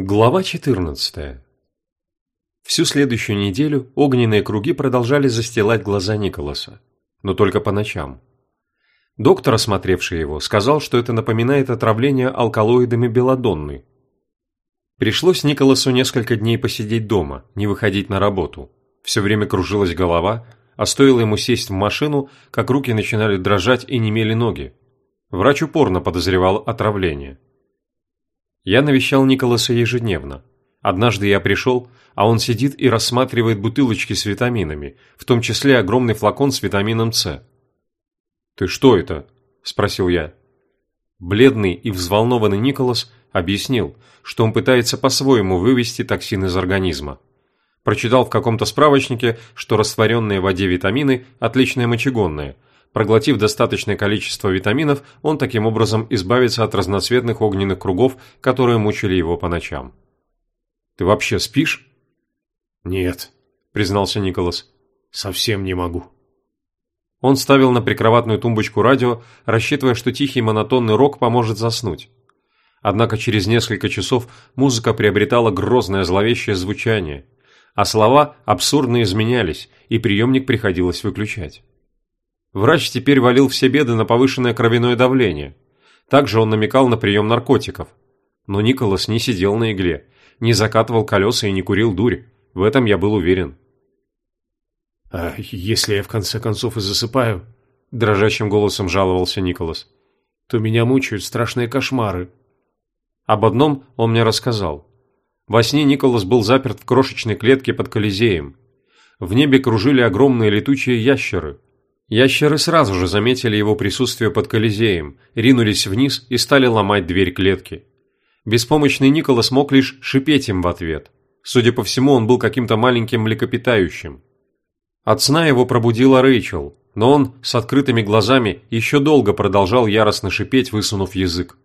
Глава 14. Всю следующую неделю огненные круги продолжали застилать глаза Николаса, но только по ночам. Доктор, осмотревший его, сказал, что это напоминает отравление алкалоидами белодонны. Пришлось Николасу несколько дней посидеть дома, не выходить на работу. Все время кружилась голова, а стоило ему сесть в машину, как руки начинали дрожать и немели ноги. Врач упорно подозревал отравление. Я навещал Николаса ежедневно. Однажды я пришел, а он сидит и рассматривает бутылочки с витаминами, в том числе огромный флакон с витамином С. «Ты что это?» – спросил я. Бледный и взволнованный Николас объяснил, что он пытается по-своему вывести токсин из организма. Прочитал в каком-то справочнике, что растворенные в воде витамины – отличные мочегонные – Проглотив достаточное количество витаминов, он таким образом избавится от разноцветных огненных кругов, которые мучили его по ночам. «Ты вообще спишь?» «Нет», – признался Николас. «Совсем не могу». Он ставил на прикроватную тумбочку радио, рассчитывая, что тихий монотонный рок поможет заснуть. Однако через несколько часов музыка приобретала грозное зловещее звучание, а слова абсурдно изменялись, и приемник приходилось выключать. Врач теперь валил все беды на повышенное кровяное давление. Также он намекал на прием наркотиков. Но Николас не сидел на игле, не закатывал колеса и не курил дурь. В этом я был уверен. «А если я в конце концов и засыпаю?» – дрожащим голосом жаловался Николас. «То меня мучают страшные кошмары». Об одном он мне рассказал. Во сне Николас был заперт в крошечной клетке под Колизеем. В небе кружили огромные летучие ящеры – Ящеры сразу же заметили его присутствие под Колизеем, ринулись вниз и стали ломать дверь клетки. Беспомощный Николас мог лишь шипеть им в ответ. Судя по всему, он был каким-то маленьким млекопитающим. От сна его пробудила Рэйчел, но он с открытыми глазами еще долго продолжал яростно шипеть, высунув язык.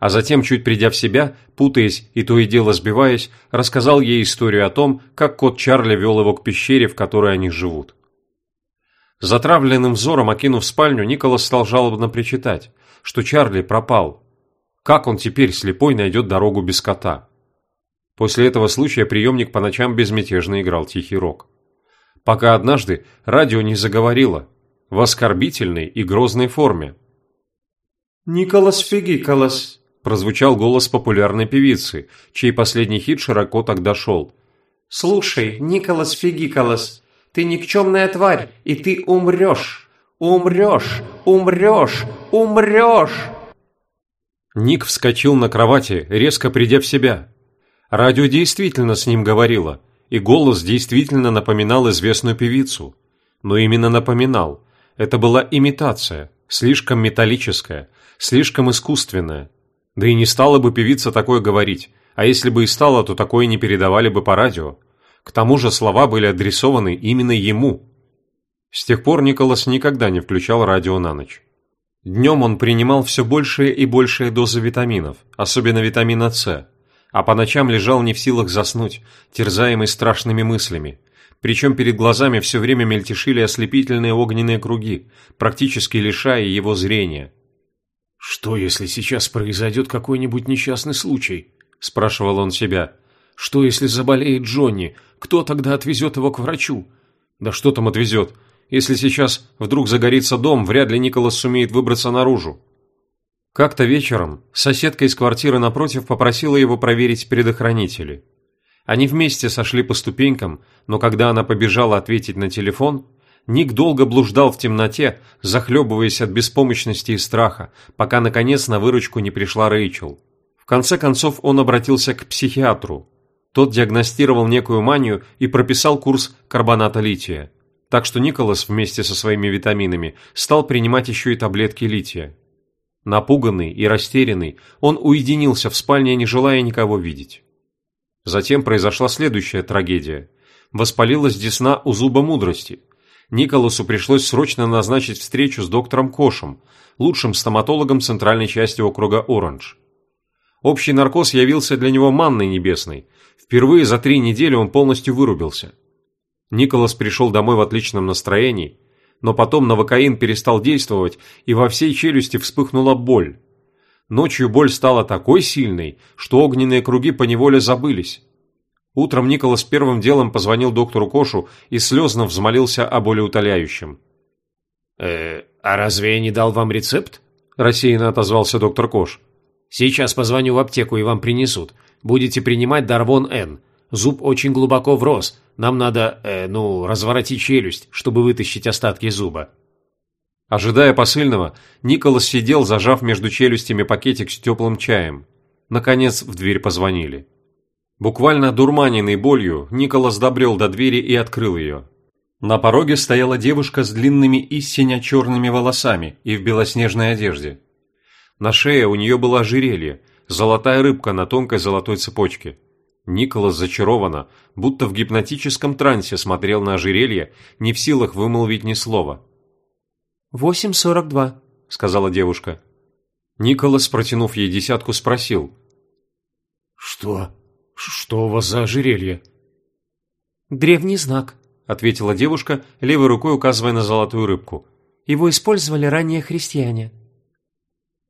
А затем, чуть придя в себя, путаясь и то и дело сбиваясь, рассказал ей историю о том, как кот Чарли вел его к пещере, в которой они живут. Затравленным взором окинув спальню, Николас стал жалобно причитать, что Чарли пропал. Как он теперь слепой найдет дорогу без кота? После этого случая приемник по ночам безмятежно играл тихий рок. Пока однажды радио не заговорило в оскорбительной и грозной форме. «Николас Фигиколас», – прозвучал голос популярной певицы, чей последний хит широко так дошел. «Слушай, Николас Фигиколас, ты никчемная тварь, и ты умрешь! Умрешь! Умрешь! Умрешь!» Ник вскочил на кровати, резко придя в себя. Радио действительно с ним говорило, и голос действительно напоминал известную певицу. Но именно напоминал. Это была имитация, слишком металлическая, слишком искусственная. Да и не стала бы певица такое говорить, а если бы и стала, то такое не передавали бы по радио. К тому же слова были адресованы именно ему. С тех пор Николас никогда не включал радио на ночь. Днем он принимал все большие и большие дозы витаминов, особенно витамина С, а по ночам лежал не в силах заснуть, терзаемый страшными мыслями. Причем перед глазами все время мельтешили ослепительные огненные круги, практически лишая его зрения. «Что, если сейчас произойдет какой-нибудь несчастный случай?» – спрашивал он себя. Что, если заболеет Джонни? Кто тогда отвезет его к врачу? Да что там отвезет? Если сейчас вдруг загорится дом, вряд ли Николас сумеет выбраться наружу. Как-то вечером соседка из квартиры напротив попросила его проверить предохранители. Они вместе сошли по ступенькам, но когда она побежала ответить на телефон, Ник долго блуждал в темноте, захлебываясь от беспомощности и страха, пока наконец на выручку не пришла Рэйчел. В конце концов он обратился к психиатру, тот диагностировал некую манию и прописал курс карбоната лития. Так что Николас вместе со своими витаминами стал принимать еще и таблетки лития. Напуганный и растерянный, он уединился в спальне, не желая никого видеть. Затем произошла следующая трагедия. Воспалилась десна у зуба мудрости. Николасу пришлось срочно назначить встречу с доктором Кошем, лучшим стоматологом центральной части округа Оранж. Общий наркоз явился для него манной небесной. Впервые за три недели он полностью вырубился. Николас пришел домой в отличном настроении, но потом новокаин перестал действовать, и во всей челюсти вспыхнула боль. Ночью боль стала такой сильной, что огненные круги поневоле забылись. Утром Николас первым делом позвонил доктору Кошу и слезно взмолился о болеутоляющем. «Э, а разве я не дал вам рецепт?» – рассеянно отозвался доктор Кош. «Сейчас позвоню в аптеку и вам принесут. Будете принимать Дарвон Н. Зуб очень глубоко врос. Нам надо, э, ну, разворотить челюсть, чтобы вытащить остатки зуба». Ожидая посыльного, Николас сидел, зажав между челюстями пакетик с теплым чаем. Наконец в дверь позвонили. Буквально дурманенный болью, Николас добрел до двери и открыл ее. На пороге стояла девушка с длинными и сине-черными волосами и в белоснежной одежде. На шее у нее было ожерелье, золотая рыбка на тонкой золотой цепочке. Николас зачарованно, будто в гипнотическом трансе смотрел на ожерелье, не в силах вымолвить ни слова – «Восемь сорок два», — сказала девушка. Николас, протянув ей десятку, спросил. «Что? Что у вас за ожерелье?» «Древний знак», — ответила девушка, левой рукой указывая на золотую рыбку. «Его использовали ранее христиане».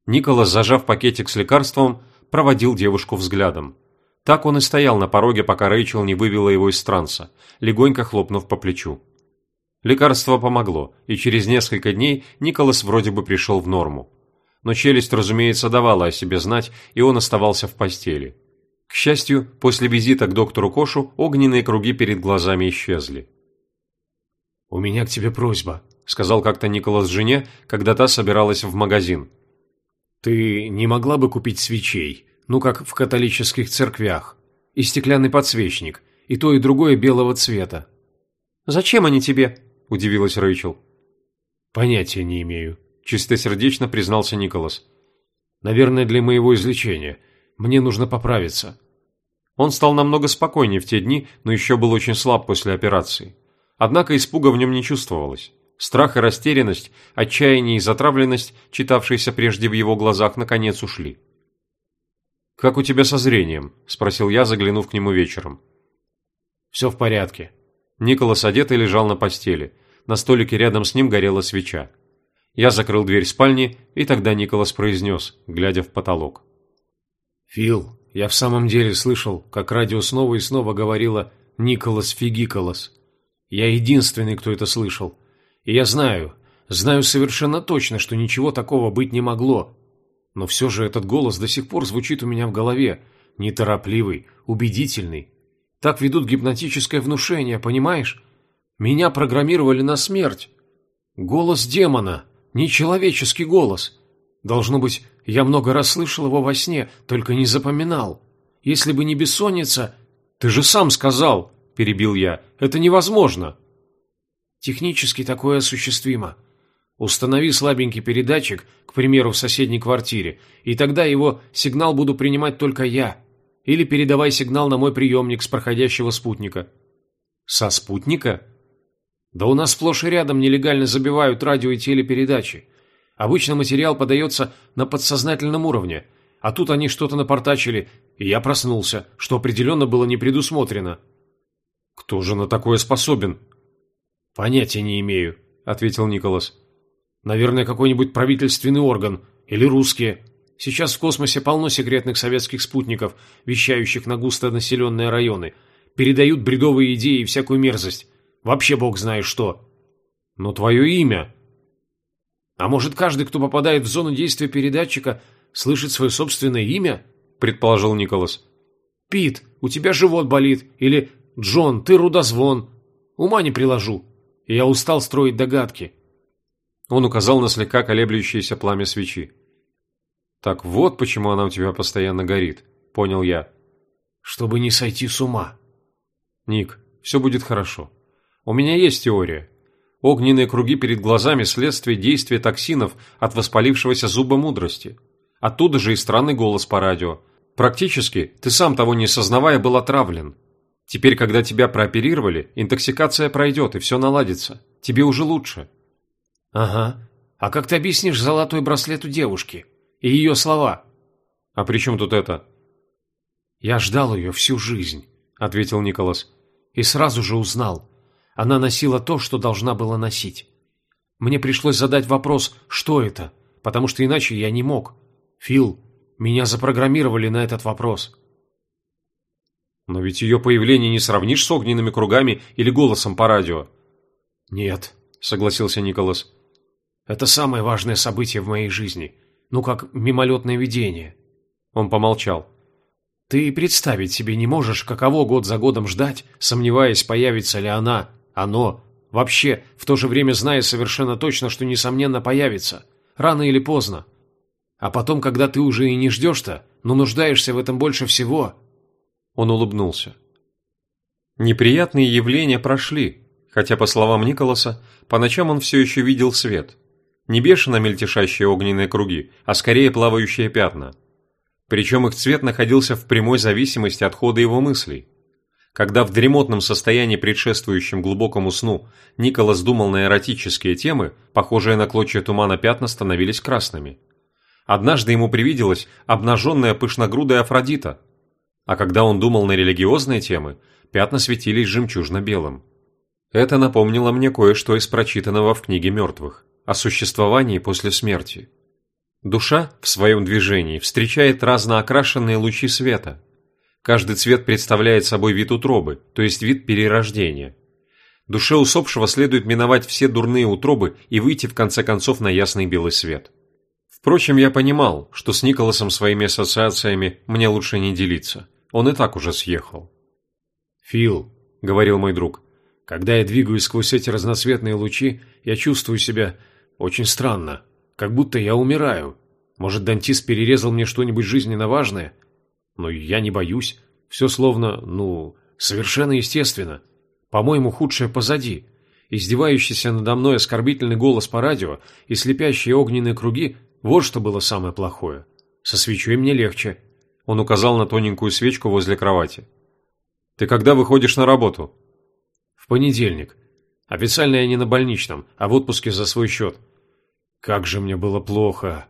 Николас, зажав пакетик с лекарством, проводил девушку взглядом. Так он и стоял на пороге, пока Рэйчел не вывела его из транса, легонько хлопнув по плечу. Лекарство помогло, и через несколько дней Николас вроде бы пришел в норму. Но челюсть, разумеется, давала о себе знать, и он оставался в постели. К счастью, после визита к доктору Кошу огненные круги перед глазами исчезли. «У меня к тебе просьба», — сказал как-то Николас жене, когда та собиралась в магазин. «Ты не могла бы купить свечей, ну как в католических церквях, и стеклянный подсвечник, и то и другое белого цвета?» «Зачем они тебе?» – удивилась Рэйчел. «Понятия не имею», – чистосердечно признался Николас. «Наверное, для моего излечения. Мне нужно поправиться». Он стал намного спокойнее в те дни, но еще был очень слаб после операции. Однако испуга в нем не чувствовалось. Страх и растерянность, отчаяние и затравленность, читавшиеся прежде в его глазах, наконец ушли. «Как у тебя со зрением?» – спросил я, заглянув к нему вечером. «Все в порядке». Николас одетый лежал на постели. На столике рядом с ним горела свеча. Я закрыл дверь спальни, и тогда Николас произнес, глядя в потолок. «Фил, я в самом деле слышал, как радио снова и снова говорило «Николас Фигиколас». Я единственный, кто это слышал. И я знаю, знаю совершенно точно, что ничего такого быть не могло. Но все же этот голос до сих пор звучит у меня в голове, неторопливый, убедительный. Так ведут гипнотическое внушение, понимаешь? Меня программировали на смерть. Голос демона, нечеловеческий голос. Должно быть, я много раз слышал его во сне, только не запоминал. Если бы не бессонница... Ты же сам сказал, перебил я, это невозможно. Технически такое осуществимо. Установи слабенький передатчик, к примеру, в соседней квартире, и тогда его сигнал буду принимать только я. Или передавай сигнал на мой приемник с проходящего спутника. Со спутника? Да у нас сплошь и рядом нелегально забивают радио и телепередачи. Обычно материал подается на подсознательном уровне, а тут они что-то напортачили, и я проснулся, что определенно было не предусмотрено. Кто же на такое способен? Понятия не имею, ответил Николас. Наверное, какой-нибудь правительственный орган или русские. Сейчас в космосе полно секретных советских спутников, вещающих на густонаселенные районы. Передают бредовые идеи и всякую мерзость. Вообще бог знает что. Но твое имя... А может, каждый, кто попадает в зону действия передатчика, слышит свое собственное имя? Предположил Николас. Пит, у тебя живот болит. Или Джон, ты рудозвон. Ума не приложу. Я устал строить догадки. Он указал на слегка колеблющееся пламя свечи. «Так вот почему она у тебя постоянно горит», — понял я. «Чтобы не сойти с ума». «Ник, все будет хорошо. У меня есть теория. Огненные круги перед глазами – следствие действия токсинов от воспалившегося зуба мудрости. Оттуда же и странный голос по радио. Практически, ты сам того не сознавая, был отравлен. Теперь, когда тебя прооперировали, интоксикация пройдет и все наладится. Тебе уже лучше». «Ага. А как ты объяснишь золотой браслет у девушки?» и ее слова. «А при чем тут это?» «Я ждал ее всю жизнь», — ответил Николас. «И сразу же узнал. Она носила то, что должна была носить. Мне пришлось задать вопрос, что это, потому что иначе я не мог. Фил, Меня запрограммировали на этот вопрос. Но ведь ее появление не сравнишь с огненными кругами или голосом по радио. Нет, согласился Николас. Это самое важное событие в моей жизни. Ну, как мимолетное видение. Он помолчал. Ты представить себе не можешь, каково год за годом ждать, сомневаясь, появится ли она, оно, вообще, в то же время зная совершенно точно, что несомненно появится, рано или поздно. А потом, когда ты уже и не ждешь-то, но нуждаешься в этом больше всего, он улыбнулся. Неприятные явления прошли, хотя, по словам Николаса, по ночам он все еще видел свет. Не бешено мельтешащие огненные круги, а скорее плавающие пятна. Причем их цвет находился в прямой зависимости от хода его мыслей. Когда в дремотном состоянии, предшествующем глубокому сну, Николас думал на эротические темы, похожие на клочья тумана пятна становились красными. Однажды ему привиделась обнаженная пышногрудая Афродита – а когда он думал на религиозные темы, пятна светились жемчужно-белым. Это напомнило мне кое-что из прочитанного в книге мертвых о существовании после смерти. Душа в своем движении встречает разноокрашенные лучи света. Каждый цвет представляет собой вид утробы, то есть вид перерождения. Душе усопшего следует миновать все дурные утробы и выйти в конце концов на ясный белый свет. Впрочем, я понимал, что с Николасом своими ассоциациями мне лучше не делиться. Он и так уже съехал. «Фил», — говорил мой друг, — «когда я двигаюсь сквозь эти разноцветные лучи, я чувствую себя очень странно, как будто я умираю. Может, дантист перерезал мне что-нибудь жизненно важное? Но я не боюсь. Все словно, ну, совершенно естественно. По-моему, худшее позади. Издевающийся надо мной оскорбительный голос по радио и слепящие огненные круги вот что было самое плохое. Со свечой мне легче. Он указал на тоненькую свечку возле кровати. Ты когда выходишь на работу? В понедельник. Официально я не на больничном, а в отпуске за свой счет. Как же мне было плохо.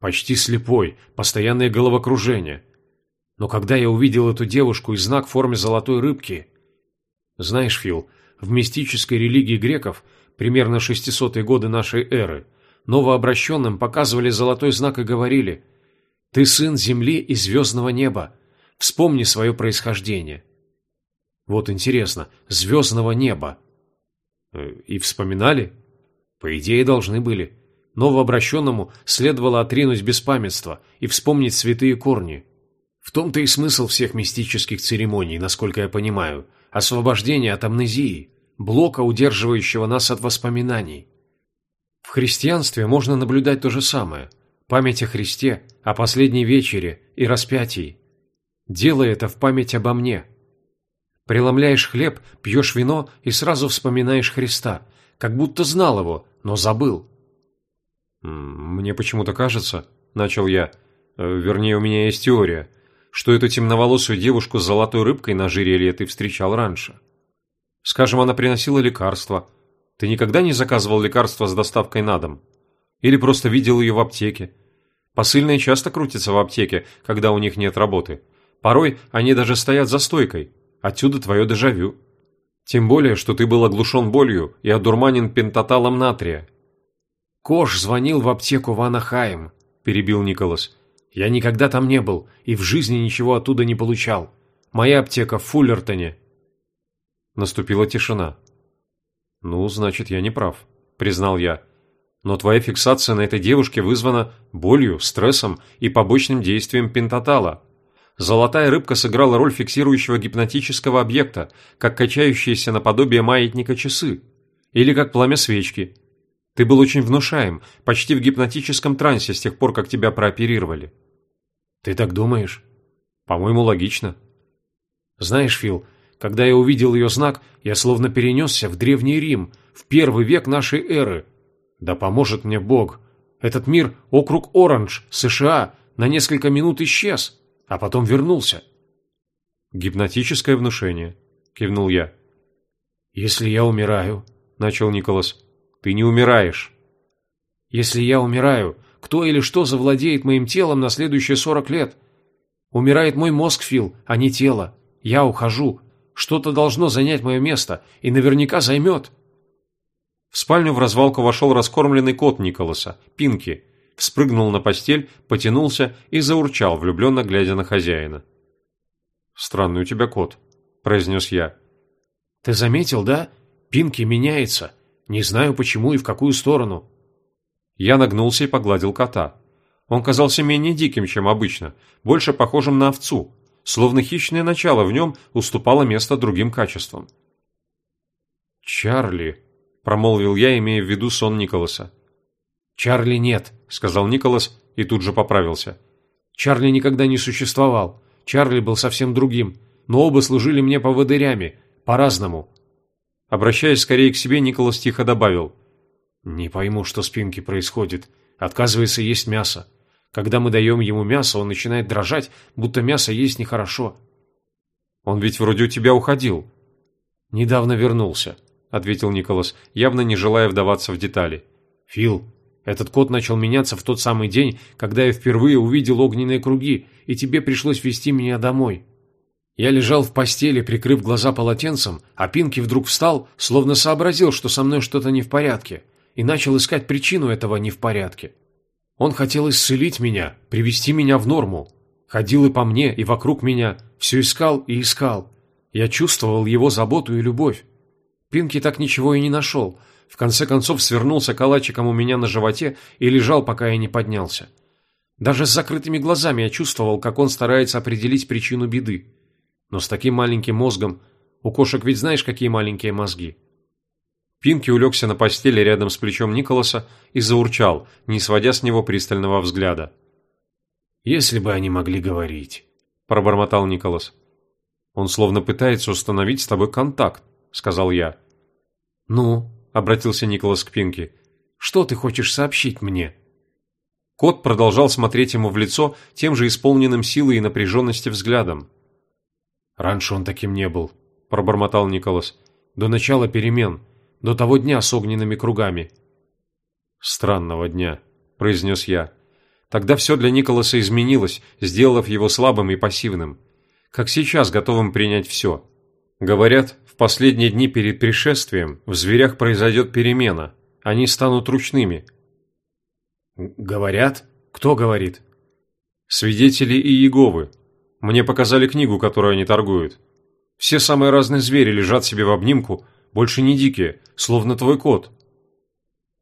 Почти слепой, постоянное головокружение. Но когда я увидел эту девушку и знак в форме золотой рыбки... Знаешь, Фил, в мистической религии греков, примерно 600-е годы нашей эры, новообращенным показывали золотой знак и говорили «Ты сын земли и звездного неба, вспомни свое происхождение». Вот интересно, звездного неба. Э, и вспоминали? По идее, должны были. Новообращенному следовало отринуть беспамятство и вспомнить святые корни. В том-то и смысл всех мистических церемоний, насколько я понимаю. Освобождение от амнезии, блока, удерживающего нас от воспоминаний. В христианстве можно наблюдать то же самое. Память о Христе, о последней вечере и распятии. Делай это в память обо мне. Преломляешь хлеб, пьешь вино и сразу вспоминаешь Христа, как будто знал его, но забыл. «Мне почему-то кажется, — начал я, — вернее, у меня есть теория, что эту темноволосую девушку с золотой рыбкой на жирелье ты встречал раньше. Скажем, она приносила лекарства, ты никогда не заказывал лекарства с доставкой на дом? Или просто видел ее в аптеке? Посыльные часто крутятся в аптеке, когда у них нет работы. Порой они даже стоят за стойкой. Отсюда твое дежавю. Тем более, что ты был оглушен болью и одурманен пентаталом натрия. «Кош звонил в аптеку в Анахайм», – перебил Николас. «Я никогда там не был и в жизни ничего оттуда не получал. Моя аптека в Фуллертоне». Наступила тишина. «Ну, значит, я не прав», – признал я. «Но твоя фиксация на этой девушке вызвана болью, стрессом и побочным действием пентатала. Золотая рыбка сыграла роль фиксирующего гипнотического объекта, как качающиеся наподобие маятника часы. Или как пламя свечки. Ты был очень внушаем, почти в гипнотическом трансе с тех пор, как тебя прооперировали». «Ты так думаешь?» «По-моему, логично». «Знаешь, Фил, когда я увидел ее знак, я словно перенесся в Древний Рим, в первый век нашей эры. Да поможет мне Бог. Этот мир, округ Оранж, США, на несколько минут исчез, а потом вернулся. «Гипнотическое внушение», — кивнул я. «Если я умираю», — начал Николас, — «ты не умираешь». «Если я умираю, кто или что завладеет моим телом на следующие сорок лет? Умирает мой мозг, Фил, а не тело. Я ухожу, что-то должно занять мое место, и наверняка займет. В спальню в развалку вошел раскормленный кот Николаса, Пинки. вспрыгнул на постель, потянулся и заурчал, влюбленно глядя на хозяина. «Странный у тебя кот», – произнес я. «Ты заметил, да? Пинки меняется. Не знаю, почему и в какую сторону». Я нагнулся и погладил кота. Он казался менее диким, чем обычно, больше похожим на овцу, словно хищное начало в нем уступало место другим качествам. «Чарли», – промолвил я, имея в виду сон Николаса. «Чарли нет», – сказал Николас и тут же поправился. «Чарли никогда не существовал. Чарли был совсем другим, но оба служили мне поводырями, по-разному». Обращаясь скорее к себе, Николас тихо добавил. «Не пойму, что с Пинки происходит. Отказывается есть мясо. Когда мы даем ему мясо, он начинает дрожать, будто мясо есть нехорошо». «Он ведь вроде у тебя уходил». «Недавно вернулся», — ответил Николас, явно не желая вдаваться в детали. «Фил, этот код начал меняться в тот самый день, когда я впервые увидел огненные круги, и тебе пришлось вести меня домой. Я лежал в постели, прикрыв глаза полотенцем, а Пинки вдруг встал, словно сообразил, что со мной что-то не в порядке, и начал искать причину этого не в порядке. Он хотел исцелить меня, привести меня в норму. Ходил и по мне, и вокруг меня, все искал и искал. Я чувствовал его заботу и любовь. Пинки так ничего и не нашел, в конце концов свернулся калачиком у меня на животе и лежал, пока я не поднялся. Даже с закрытыми глазами я чувствовал, как он старается определить причину беды. Но с таким маленьким мозгом... У кошек ведь знаешь, какие маленькие мозги? Пинки улегся на постели рядом с плечом Николаса и заурчал, не сводя с него пристального взгляда. «Если бы они могли говорить», – пробормотал Николас. «Он словно пытается установить с тобой контакт», – сказал я. «Ну?» обратился Николас к Пинки. «Что ты хочешь сообщить мне?» Кот продолжал смотреть ему в лицо тем же исполненным силы и напряженности взглядом. «Раньше он таким не был», – пробормотал Николас. «До начала перемен, до того дня с огненными кругами». «Странного дня», – произнес я. Тогда все для Николаса изменилось, сделав его слабым и пассивным. Как сейчас готовым принять все. Говорят, в последние дни перед пришествием в зверях произойдет перемена. Они станут ручными. Говорят? Кто говорит? Свидетели и Иеговы. Мне показали книгу, которую они торгуют. Все самые разные звери лежат себе в обнимку, больше не дикие, словно твой кот.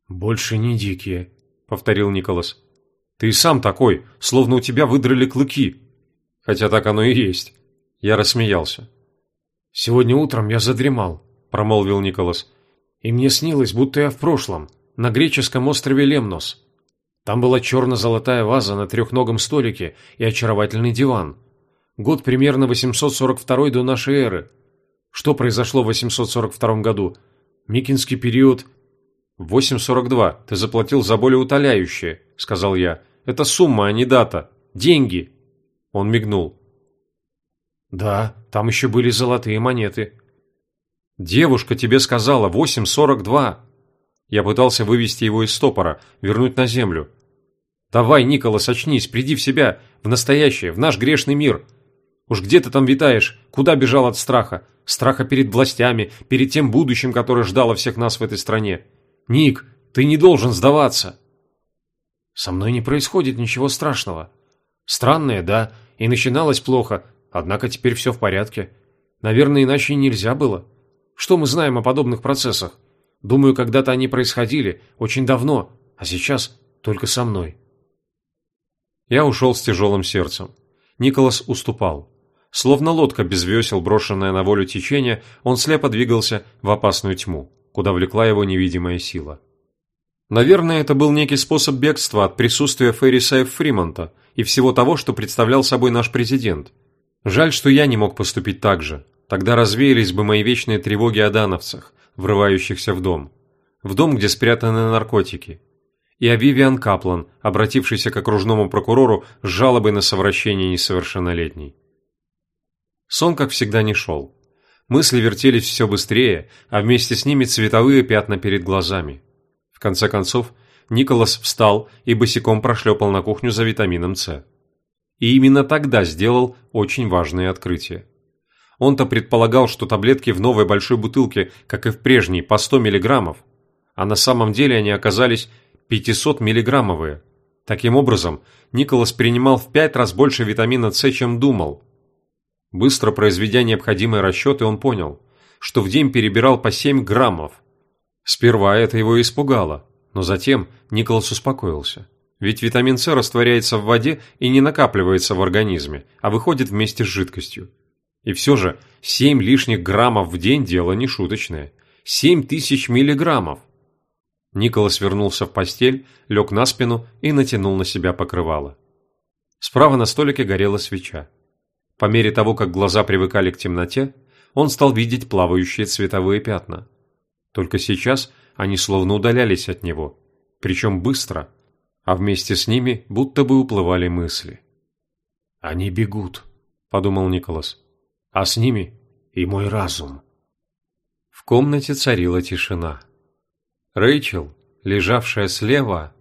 «Больше не дикие», — повторил Николас. «Ты и сам такой, словно у тебя выдрали клыки. Хотя так оно и есть». Я рассмеялся. «Сегодня утром я задремал», – промолвил Николас. «И мне снилось, будто я в прошлом, на греческом острове Лемнос. Там была черно-золотая ваза на трехногом столике и очаровательный диван. Год примерно 842 до нашей эры. Что произошло в 842 году? Микинский период...» «842. Ты заплатил за более утоляющее», – сказал я. «Это сумма, а не дата. Деньги». Он мигнул. «Да, там еще были золотые монеты». «Девушка тебе сказала 8.42». Я пытался вывести его из стопора, вернуть на землю. «Давай, Николас, очнись, приди в себя, в настоящее, в наш грешный мир. Уж где ты там витаешь? Куда бежал от страха? Страха перед властями, перед тем будущим, которое ждало всех нас в этой стране. Ник, ты не должен сдаваться!» «Со мной не происходит ничего страшного. Странное, да, и начиналось плохо, Однако теперь все в порядке. Наверное, иначе нельзя было. Что мы знаем о подобных процессах? Думаю, когда-то они происходили, очень давно, а сейчас только со мной. Я ушел с тяжелым сердцем. Николас уступал. Словно лодка без весел, брошенная на волю течения, он слепо двигался в опасную тьму, куда влекла его невидимая сила. Наверное, это был некий способ бегства от присутствия Ферриса и Фримонта и всего того, что представлял собой наш президент – Жаль, что я не мог поступить так же. Тогда развеялись бы мои вечные тревоги о дановцах, врывающихся в дом. В дом, где спрятаны наркотики. И о Вивиан Каплан, обратившейся к окружному прокурору с жалобой на совращение несовершеннолетней. Сон, как всегда, не шел. Мысли вертелись все быстрее, а вместе с ними цветовые пятна перед глазами. В конце концов, Николас встал и босиком прошлепал на кухню за витамином С. И именно тогда сделал очень важное открытие. Он-то предполагал, что таблетки в новой большой бутылке, как и в прежней, по 100 миллиграммов, а на самом деле они оказались 500 миллиграммовые. Таким образом, Николас принимал в пять раз больше витамина С, чем думал. Быстро произведя необходимые расчеты, он понял, что в день перебирал по 7 граммов. Сперва это его испугало, но затем Николас успокоился. Ведь витамин С растворяется в воде и не накапливается в организме, а выходит вместе с жидкостью. И все же 7 лишних граммов в день – дело не шуточное. 7 тысяч миллиграммов! Николас вернулся в постель, лег на спину и натянул на себя покрывало. Справа на столике горела свеча. По мере того, как глаза привыкали к темноте, он стал видеть плавающие цветовые пятна. Только сейчас они словно удалялись от него, причем быстро, а вместе с ними будто бы уплывали мысли. «Они бегут», — подумал Николас, — «а с ними и мой разум». В комнате царила тишина. Рэйчел, лежавшая слева,